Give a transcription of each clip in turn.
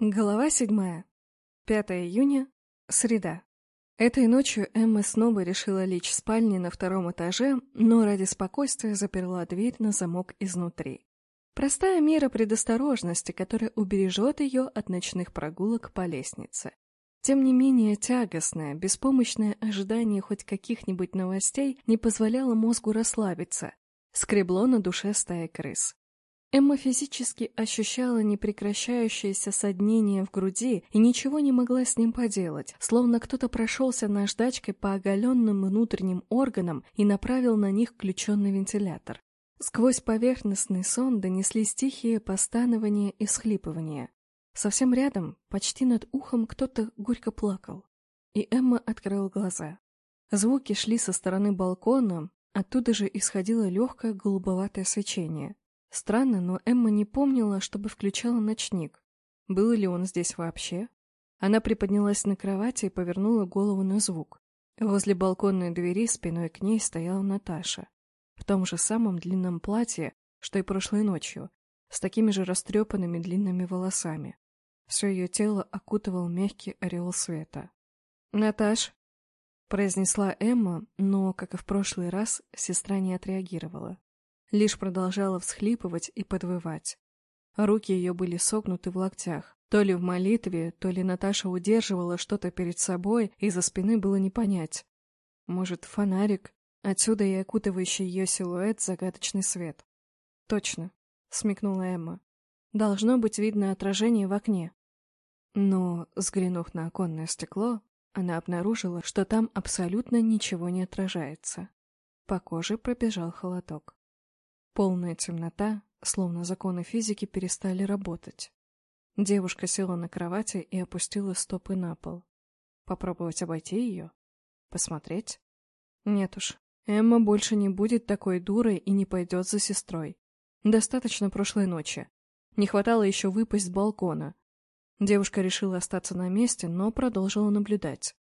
Глава седьмая. 5 июня. Среда. Этой ночью Эмма снова решила лечь в спальне на втором этаже, но ради спокойствия заперла дверь на замок изнутри. Простая мера предосторожности, которая убережет ее от ночных прогулок по лестнице. Тем не менее, тягостное, беспомощное ожидание хоть каких-нибудь новостей не позволяло мозгу расслабиться. Скребло на душе стая крыс. Эмма физически ощущала непрекращающееся соднение в груди и ничего не могла с ним поделать, словно кто-то прошелся наждачкой по оголенным внутренним органам и направил на них включенный вентилятор. Сквозь поверхностный сон донеслись тихие постанования и схлипывания. Совсем рядом, почти над ухом, кто-то горько плакал. И Эмма открыла глаза. Звуки шли со стороны балкона, оттуда же исходило легкое голубоватое свечение. Странно, но Эмма не помнила, чтобы включала ночник. Был ли он здесь вообще? Она приподнялась на кровати и повернула голову на звук. Возле балконной двери спиной к ней стояла Наташа. В том же самом длинном платье, что и прошлой ночью, с такими же растрепанными длинными волосами. Все ее тело окутывал мягкий ореол света. «Наташ!» — произнесла Эмма, но, как и в прошлый раз, сестра не отреагировала лишь продолжала всхлипывать и подвывать. Руки ее были согнуты в локтях. То ли в молитве, то ли Наташа удерживала что-то перед собой, и за спины было не понять. Может, фонарик? Отсюда и окутывающий ее силуэт загадочный свет. Точно, смекнула Эмма. Должно быть видно отражение в окне. Но, взглянув на оконное стекло, она обнаружила, что там абсолютно ничего не отражается. По коже пробежал холодок. Полная темнота, словно законы физики перестали работать. Девушка села на кровати и опустила стопы на пол. Попробовать обойти ее? Посмотреть? Нет уж, Эмма больше не будет такой дурой и не пойдет за сестрой. Достаточно прошлой ночи. Не хватало еще выпасть с балкона. Девушка решила остаться на месте, но продолжила наблюдать.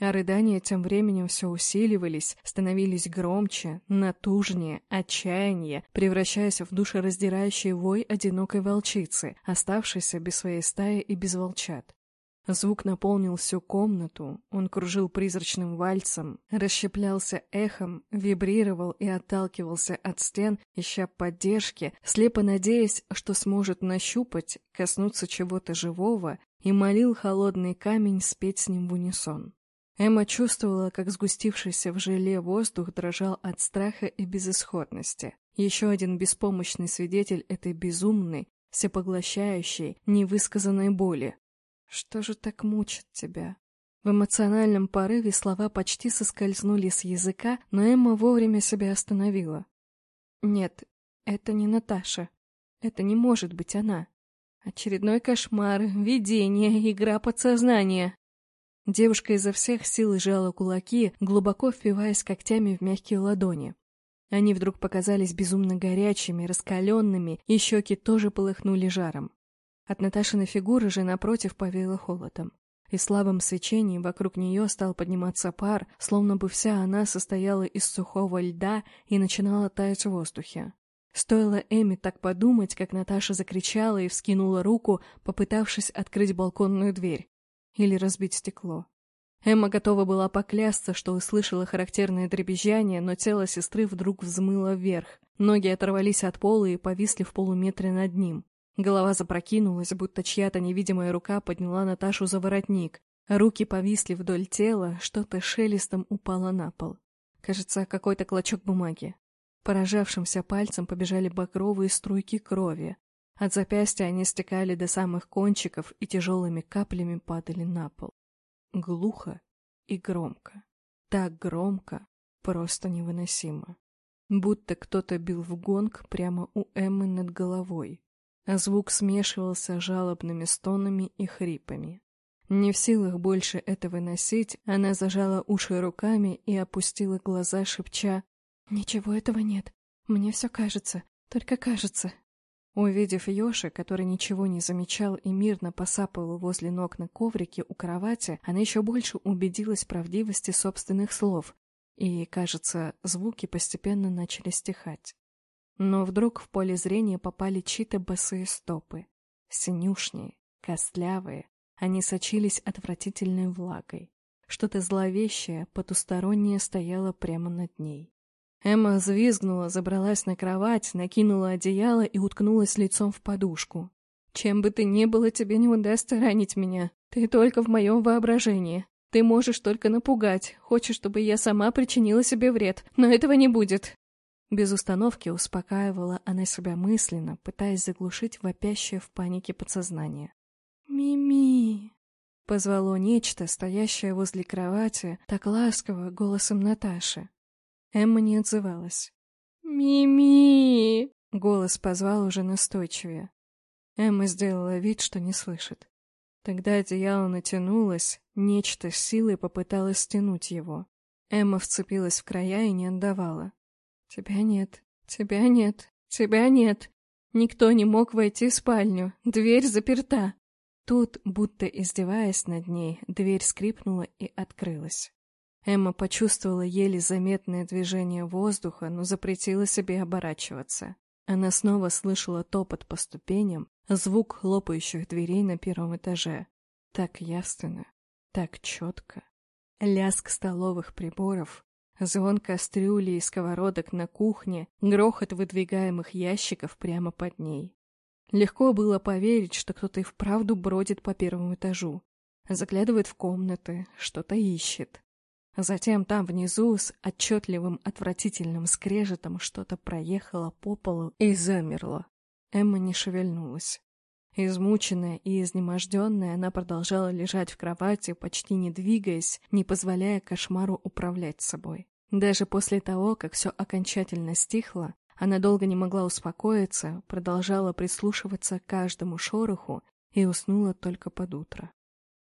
А рыдания тем временем все усиливались, становились громче, натужнее, отчаяние, превращаясь в душераздирающий вой одинокой волчицы, оставшейся без своей стаи и без волчат. Звук наполнил всю комнату, он кружил призрачным вальцем, расщеплялся эхом, вибрировал и отталкивался от стен, ища поддержки, слепо надеясь, что сможет нащупать, коснуться чего-то живого, и молил холодный камень спеть с ним в унисон. Эмма чувствовала, как сгустившийся в желе воздух дрожал от страха и безысходности. Еще один беспомощный свидетель этой безумной, всепоглощающей, невысказанной боли. «Что же так мучит тебя?» В эмоциональном порыве слова почти соскользнули с языка, но Эмма вовремя себя остановила. «Нет, это не Наташа. Это не может быть она. Очередной кошмар, видение, игра подсознания. Девушка изо всех сил сжала кулаки, глубоко впиваясь когтями в мягкие ладони. Они вдруг показались безумно горячими, раскаленными, и щеки тоже полыхнули жаром. От Наташиной фигуры же напротив повеяло холодом. И в слабом свечении вокруг нее стал подниматься пар, словно бы вся она состояла из сухого льда и начинала таять в воздухе. Стоило Эми так подумать, как Наташа закричала и вскинула руку, попытавшись открыть балконную дверь или разбить стекло. Эмма готова была поклясться, что услышала характерное дребезжание, но тело сестры вдруг взмыло вверх. Ноги оторвались от пола и повисли в полуметре над ним. Голова запрокинулась, будто чья-то невидимая рука подняла Наташу за воротник. Руки повисли вдоль тела, что-то шелестом упало на пол. Кажется, какой-то клочок бумаги. Поражавшимся пальцем побежали багровые струйки крови. От запястья они стекали до самых кончиков и тяжелыми каплями падали на пол. Глухо и громко. Так громко, просто невыносимо. Будто кто-то бил в гонг прямо у Эммы над головой, а звук смешивался жалобными стонами и хрипами. Не в силах больше это выносить, она зажала уши руками и опустила глаза, шепча «Ничего этого нет. Мне все кажется, только кажется, Увидев Йоши, который ничего не замечал и мирно посапывал возле ног на коврике у кровати, она еще больше убедилась в правдивости собственных слов, и, кажется, звуки постепенно начали стихать. Но вдруг в поле зрения попали чьи-то босые стопы, синюшние, костлявые, они сочились отвратительной влагой. Что-то зловещее, потустороннее стояло прямо над ней. Эмма взвизгнула, забралась на кровать, накинула одеяло и уткнулась лицом в подушку. «Чем бы ты ни было, тебе не удастся ранить меня. Ты только в моем воображении. Ты можешь только напугать. Хочешь, чтобы я сама причинила себе вред, но этого не будет». Без установки успокаивала она себя мысленно, пытаясь заглушить вопящее в панике подсознание. «Мими!» Позвало нечто, стоящее возле кровати, так ласково, голосом Наташи. Эмма не отзывалась. «Мими!» — голос позвал уже настойчивее. Эмма сделала вид, что не слышит. Тогда одеяло натянулось, нечто с силой попыталось стянуть его. Эмма вцепилась в края и не отдавала. «Тебя нет, тебя нет, тебя нет. Никто не мог войти в спальню, дверь заперта». Тут, будто издеваясь над ней, дверь скрипнула и открылась. Эмма почувствовала еле заметное движение воздуха, но запретила себе оборачиваться. Она снова слышала топот по ступеням, звук хлопающих дверей на первом этаже. Так явственно, так четко. Лязг столовых приборов, звон кастрюли и сковородок на кухне, грохот выдвигаемых ящиков прямо под ней. Легко было поверить, что кто-то и вправду бродит по первому этажу, заглядывает в комнаты, что-то ищет. Затем там внизу с отчетливым отвратительным скрежетом что-то проехало по полу и замерло. Эмма не шевельнулась. Измученная и изнеможденная, она продолжала лежать в кровати, почти не двигаясь, не позволяя кошмару управлять собой. Даже после того, как все окончательно стихло, она долго не могла успокоиться, продолжала прислушиваться к каждому шороху и уснула только под утро.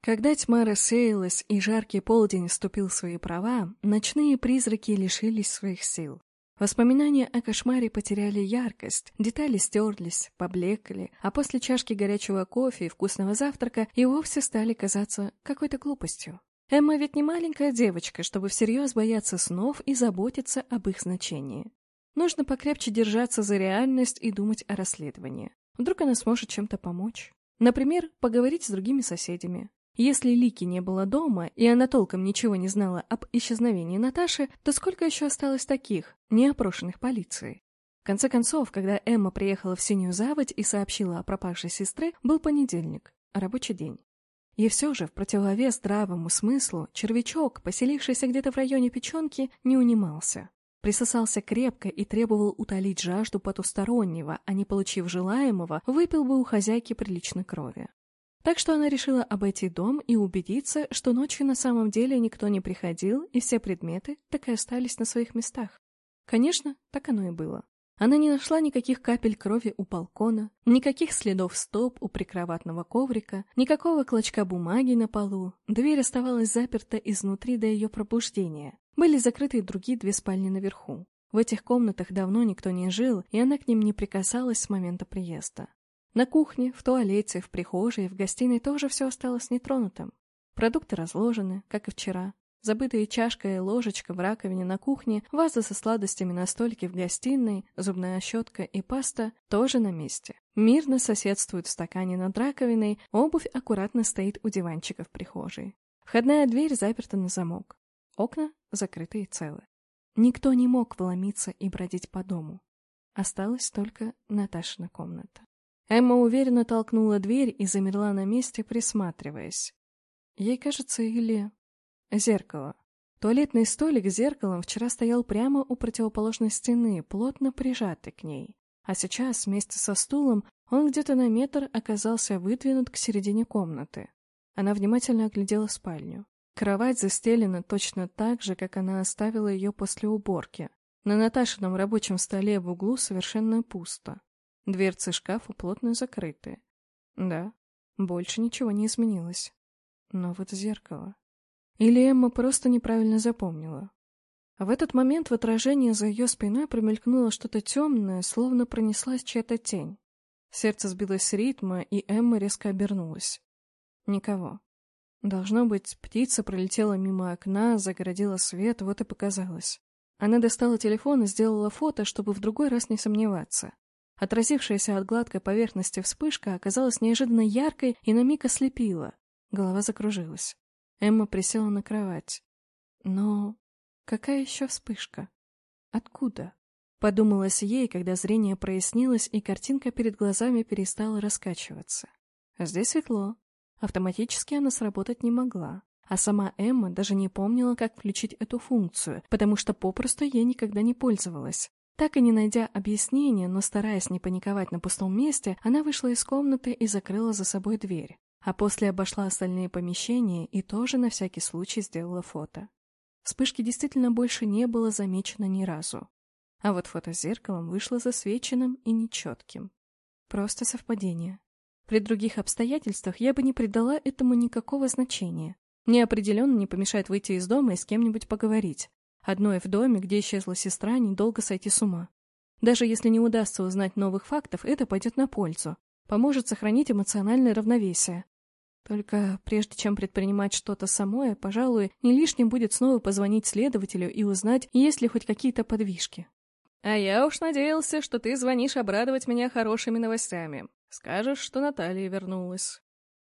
Когда тьма рассеялась и жаркий полдень вступил в свои права, ночные призраки лишились своих сил. Воспоминания о кошмаре потеряли яркость, детали стерлись, поблекли, а после чашки горячего кофе и вкусного завтрака и вовсе стали казаться какой-то глупостью. Эмма ведь не маленькая девочка, чтобы всерьез бояться снов и заботиться об их значении. Нужно покрепче держаться за реальность и думать о расследовании. Вдруг она сможет чем-то помочь. Например, поговорить с другими соседями. Если Лики не было дома, и она толком ничего не знала об исчезновении Наташи, то сколько еще осталось таких, не опрошенных полицией? В конце концов, когда Эмма приехала в Синюю Заводь и сообщила о пропавшей сестре, был понедельник, рабочий день. И все же, в противовес здравому смыслу, червячок, поселившийся где-то в районе печенки, не унимался. Присосался крепко и требовал утолить жажду потустороннего, а не получив желаемого, выпил бы у хозяйки прилично крови. Так что она решила обойти дом и убедиться, что ночью на самом деле никто не приходил, и все предметы так и остались на своих местах. Конечно, так оно и было. Она не нашла никаких капель крови у балкона, никаких следов стоп у прикроватного коврика, никакого клочка бумаги на полу. Дверь оставалась заперта изнутри до ее пробуждения. Были закрыты и другие две спальни наверху. В этих комнатах давно никто не жил, и она к ним не прикасалась с момента приезда. На кухне, в туалете, в прихожей в гостиной тоже все осталось нетронутым. Продукты разложены, как и вчера. Забытые чашка и ложечка в раковине на кухне, ваза со сладостями на столике в гостиной, зубная щетка и паста тоже на месте. Мирно соседствуют в стакане над раковиной, обувь аккуратно стоит у диванчика в прихожей. Входная дверь заперта на замок. Окна закрыты и целы. Никто не мог вломиться и бродить по дому. Осталась только Наташина комната. Эмма уверенно толкнула дверь и замерла на месте, присматриваясь. Ей кажется, или Зеркало. Туалетный столик с зеркалом вчера стоял прямо у противоположной стены, плотно прижатый к ней. А сейчас, вместе со стулом, он где-то на метр оказался выдвинут к середине комнаты. Она внимательно оглядела спальню. Кровать застелена точно так же, как она оставила ее после уборки. На Наташином рабочем столе в углу совершенно пусто. Дверцы шкафа плотно закрыты. Да, больше ничего не изменилось. Но вот зеркало. Или Эмма просто неправильно запомнила. А в этот момент в отражении за ее спиной промелькнуло что-то темное, словно пронеслась чья-то тень. Сердце сбилось с ритма, и Эмма резко обернулась. Никого. Должно быть, птица пролетела мимо окна, загородила свет, вот и показалось. Она достала телефон и сделала фото, чтобы в другой раз не сомневаться. Отразившаяся от гладкой поверхности вспышка оказалась неожиданно яркой и на миг ослепила. Голова закружилась. Эмма присела на кровать. Но какая еще вспышка? Откуда? Подумалось ей, когда зрение прояснилось и картинка перед глазами перестала раскачиваться. Здесь светло. Автоматически она сработать не могла. А сама Эмма даже не помнила, как включить эту функцию, потому что попросту ей никогда не пользовалась. Так и не найдя объяснения, но стараясь не паниковать на пустом месте, она вышла из комнаты и закрыла за собой дверь. А после обошла остальные помещения и тоже на всякий случай сделала фото. Вспышки действительно больше не было замечено ни разу. А вот фото с зеркалом вышло засвеченным и нечетким. Просто совпадение. При других обстоятельствах я бы не придала этому никакого значения. Мне определенно не помешает выйти из дома и с кем-нибудь поговорить. Одной в доме, где исчезла сестра, недолго сойти с ума. Даже если не удастся узнать новых фактов, это пойдет на пользу. Поможет сохранить эмоциональное равновесие. Только прежде чем предпринимать что-то самое, пожалуй, не лишним будет снова позвонить следователю и узнать, есть ли хоть какие-то подвижки. «А я уж надеялся, что ты звонишь обрадовать меня хорошими новостями. Скажешь, что Наталья вернулась».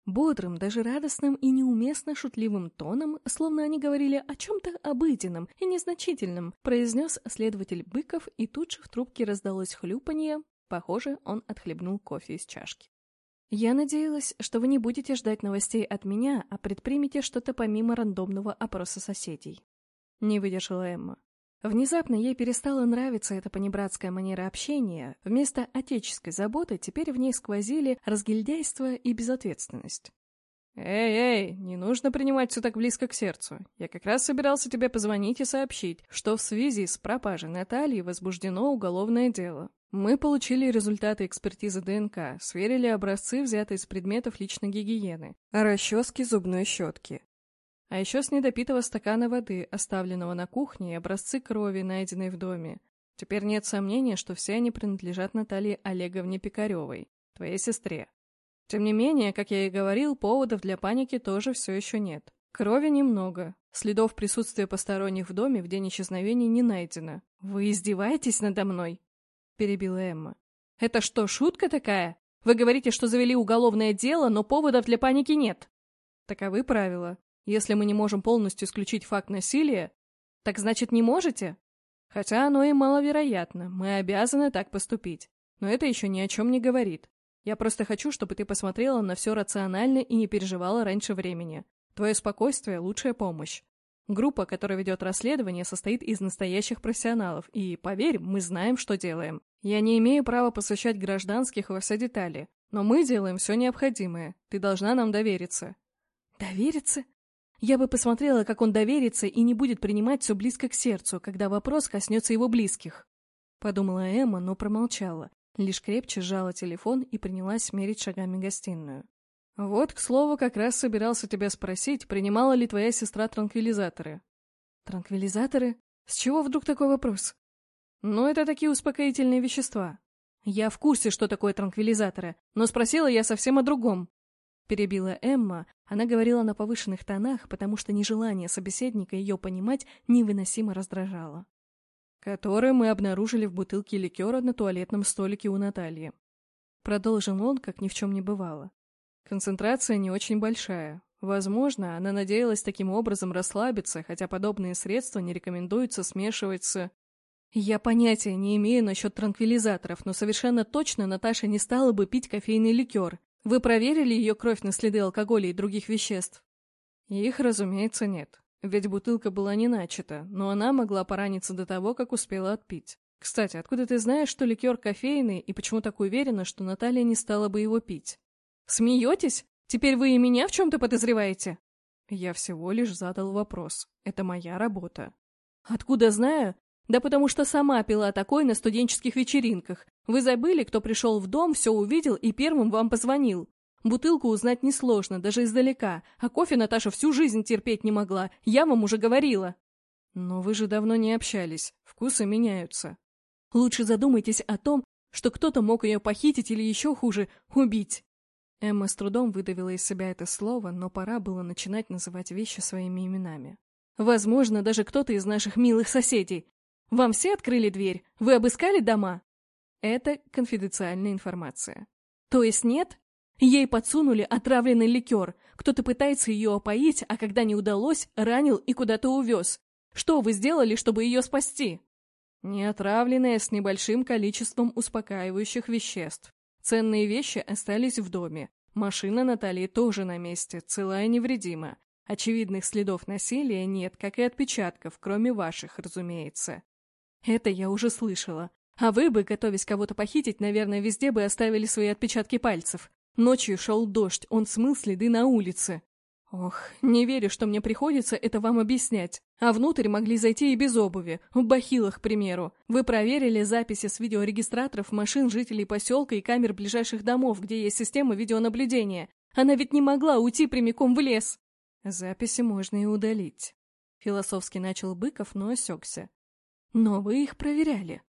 Бодрым, даже радостным и неуместно шутливым тоном, словно они говорили о чем-то обыденном и незначительном, произнес следователь Быков, и тут же в трубке раздалось хлюпанье. Похоже, он отхлебнул кофе из чашки. «Я надеялась, что вы не будете ждать новостей от меня, а предпримете что-то помимо рандомного опроса соседей». Не выдержала Эмма. Внезапно ей перестала нравиться эта понебратская манера общения. Вместо отеческой заботы теперь в ней сквозили разгильдяйство и безответственность. «Эй-эй, не нужно принимать все так близко к сердцу. Я как раз собирался тебе позвонить и сообщить, что в связи с пропажей Натальи возбуждено уголовное дело. Мы получили результаты экспертизы ДНК, сверили образцы, взятые из предметов личной гигиены, расчески зубной щетки. А еще с недопитого стакана воды, оставленного на кухне, и образцы крови, найденные в доме. Теперь нет сомнения, что все они принадлежат Наталье Олеговне Пикаревой, твоей сестре. Тем не менее, как я и говорил, поводов для паники тоже все еще нет. Крови немного. Следов присутствия посторонних в доме в день исчезновения не найдено. «Вы издеваетесь надо мной?» — перебила Эмма. «Это что, шутка такая? Вы говорите, что завели уголовное дело, но поводов для паники нет». Таковы правила. Если мы не можем полностью исключить факт насилия, так значит не можете? Хотя оно и маловероятно, мы обязаны так поступить. Но это еще ни о чем не говорит. Я просто хочу, чтобы ты посмотрела на все рационально и не переживала раньше времени. Твое спокойствие – лучшая помощь. Группа, которая ведет расследование, состоит из настоящих профессионалов, и, поверь, мы знаем, что делаем. Я не имею права посвящать гражданских во все детали, но мы делаем все необходимое. Ты должна нам довериться. Довериться? Я бы посмотрела, как он доверится и не будет принимать все близко к сердцу, когда вопрос коснется его близких. Подумала Эмма, но промолчала, лишь крепче сжала телефон и принялась мерить шагами гостиную. «Вот, к слову, как раз собирался тебя спросить, принимала ли твоя сестра транквилизаторы?» «Транквилизаторы? С чего вдруг такой вопрос?» «Ну, это такие успокоительные вещества. Я в курсе, что такое транквилизаторы, но спросила я совсем о другом. Перебила Эмма, она говорила на повышенных тонах, потому что нежелание собеседника ее понимать невыносимо раздражало. «Который мы обнаружили в бутылке ликера на туалетном столике у Натальи». Продолжил он, как ни в чем не бывало. Концентрация не очень большая. Возможно, она надеялась таким образом расслабиться, хотя подобные средства не рекомендуется смешивать с... Я понятия не имею насчет транквилизаторов, но совершенно точно Наташа не стала бы пить кофейный ликер. Вы проверили ее кровь на следы алкоголя и других веществ? Их, разумеется, нет. Ведь бутылка была не начата, но она могла пораниться до того, как успела отпить. Кстати, откуда ты знаешь, что ликер кофейный, и почему так уверена, что Наталья не стала бы его пить? Смеетесь? Теперь вы и меня в чем-то подозреваете? Я всего лишь задал вопрос. Это моя работа. Откуда знаю? Да потому что сама пила такой на студенческих вечеринках. Вы забыли, кто пришел в дом, все увидел и первым вам позвонил. Бутылку узнать несложно, даже издалека, а кофе Наташа всю жизнь терпеть не могла, я вам уже говорила. Но вы же давно не общались, вкусы меняются. Лучше задумайтесь о том, что кто-то мог ее похитить или еще хуже, убить. Эмма с трудом выдавила из себя это слово, но пора было начинать называть вещи своими именами. Возможно, даже кто-то из наших милых соседей. Вам все открыли дверь? Вы обыскали дома?» Это конфиденциальная информация. То есть нет? Ей подсунули отравленный ликер. Кто-то пытается ее опоить, а когда не удалось, ранил и куда-то увез. Что вы сделали, чтобы ее спасти? Не отравленная с небольшим количеством успокаивающих веществ. Ценные вещи остались в доме. Машина Натальи тоже на месте, целая и невредима. Очевидных следов насилия нет, как и отпечатков, кроме ваших, разумеется. Это я уже слышала. А вы бы, готовясь кого-то похитить, наверное, везде бы оставили свои отпечатки пальцев. Ночью шел дождь, он смыл следы на улице. Ох, не верю, что мне приходится это вам объяснять. А внутрь могли зайти и без обуви, в бахилах, к примеру. Вы проверили записи с видеорегистраторов машин жителей поселка и камер ближайших домов, где есть система видеонаблюдения. Она ведь не могла уйти прямиком в лес. Записи можно и удалить. Философски начал Быков, но осекся. Но вы их проверяли.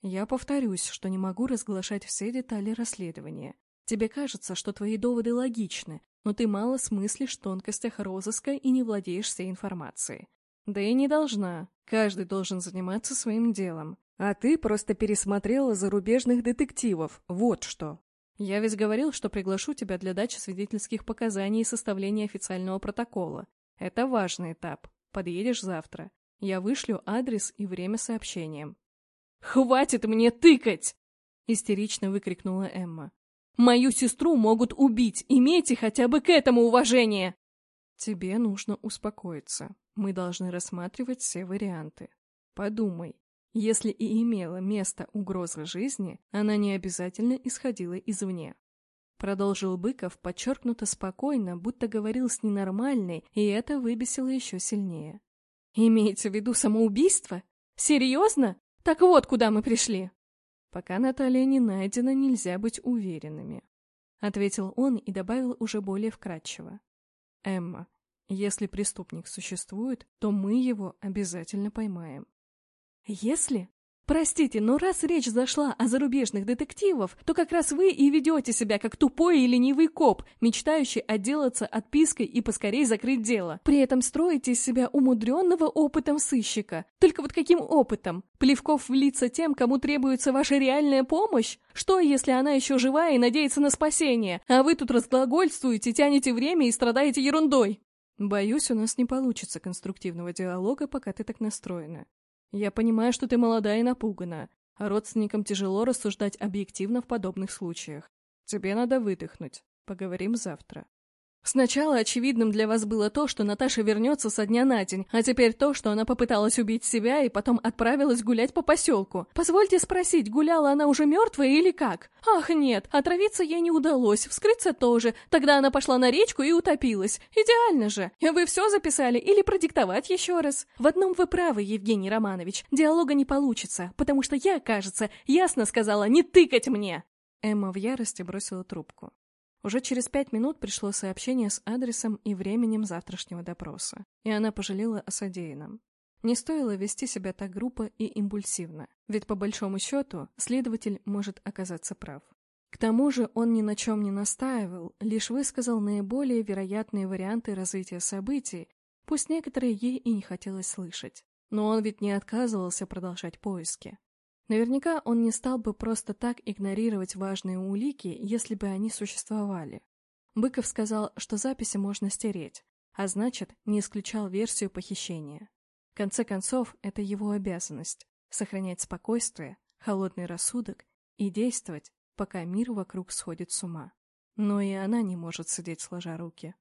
Я повторюсь, что не могу разглашать все детали расследования. Тебе кажется, что твои доводы логичны, но ты мало смыслишь в тонкостях розыска и не владеешь всей информацией. Да и не должна. Каждый должен заниматься своим делом. А ты просто пересмотрела зарубежных детективов. Вот что. Я ведь говорил, что приглашу тебя для дачи свидетельских показаний и составления официального протокола. Это важный этап. Подъедешь завтра. Я вышлю адрес и время сообщением. «Хватит мне тыкать!» — истерично выкрикнула Эмма. Мою сестру могут убить, имейте хотя бы к этому уважение!» «Тебе нужно успокоиться. Мы должны рассматривать все варианты. Подумай, если и имела место угроза жизни, она не обязательно исходила извне. Продолжил Быков подчеркнуто спокойно, будто говорил с ненормальной, и это выбесило еще сильнее. «Имеется в виду самоубийство? Серьезно? Так вот, куда мы пришли!» Пока Наталья не найдена, нельзя быть уверенными. Ответил он и добавил уже более вкратчиво. Эмма, если преступник существует, то мы его обязательно поймаем. Если? Простите, но раз речь зашла о зарубежных детективах, то как раз вы и ведете себя как тупой и ленивый коп, мечтающий отделаться отпиской и поскорее закрыть дело. При этом строите из себя умудренного опытом сыщика. Только вот каким опытом? Плевков в лица тем, кому требуется ваша реальная помощь? Что, если она еще живая и надеется на спасение, а вы тут разглагольствуете, тянете время и страдаете ерундой? Боюсь, у нас не получится конструктивного диалога, пока ты так настроена. Я понимаю, что ты молода и напугана, а родственникам тяжело рассуждать объективно в подобных случаях. Тебе надо выдохнуть. Поговорим завтра. Сначала очевидным для вас было то, что Наташа вернется со дня на день, а теперь то, что она попыталась убить себя и потом отправилась гулять по поселку. Позвольте спросить, гуляла она уже мертвая или как? Ах, нет, отравиться ей не удалось, вскрыться тоже. Тогда она пошла на речку и утопилась. Идеально же. Вы все записали или продиктовать еще раз? В одном вы правы, Евгений Романович. Диалога не получится, потому что я, кажется, ясно сказала не тыкать мне. Эмма в ярости бросила трубку. Уже через пять минут пришло сообщение с адресом и временем завтрашнего допроса, и она пожалела о содеянном. Не стоило вести себя так грубо и импульсивно, ведь по большому счету следователь может оказаться прав. К тому же он ни на чем не настаивал, лишь высказал наиболее вероятные варианты развития событий, пусть некоторые ей и не хотелось слышать. Но он ведь не отказывался продолжать поиски. Наверняка он не стал бы просто так игнорировать важные улики, если бы они существовали. Быков сказал, что записи можно стереть, а значит, не исключал версию похищения. В конце концов, это его обязанность — сохранять спокойствие, холодный рассудок и действовать, пока мир вокруг сходит с ума. Но и она не может сидеть сложа руки.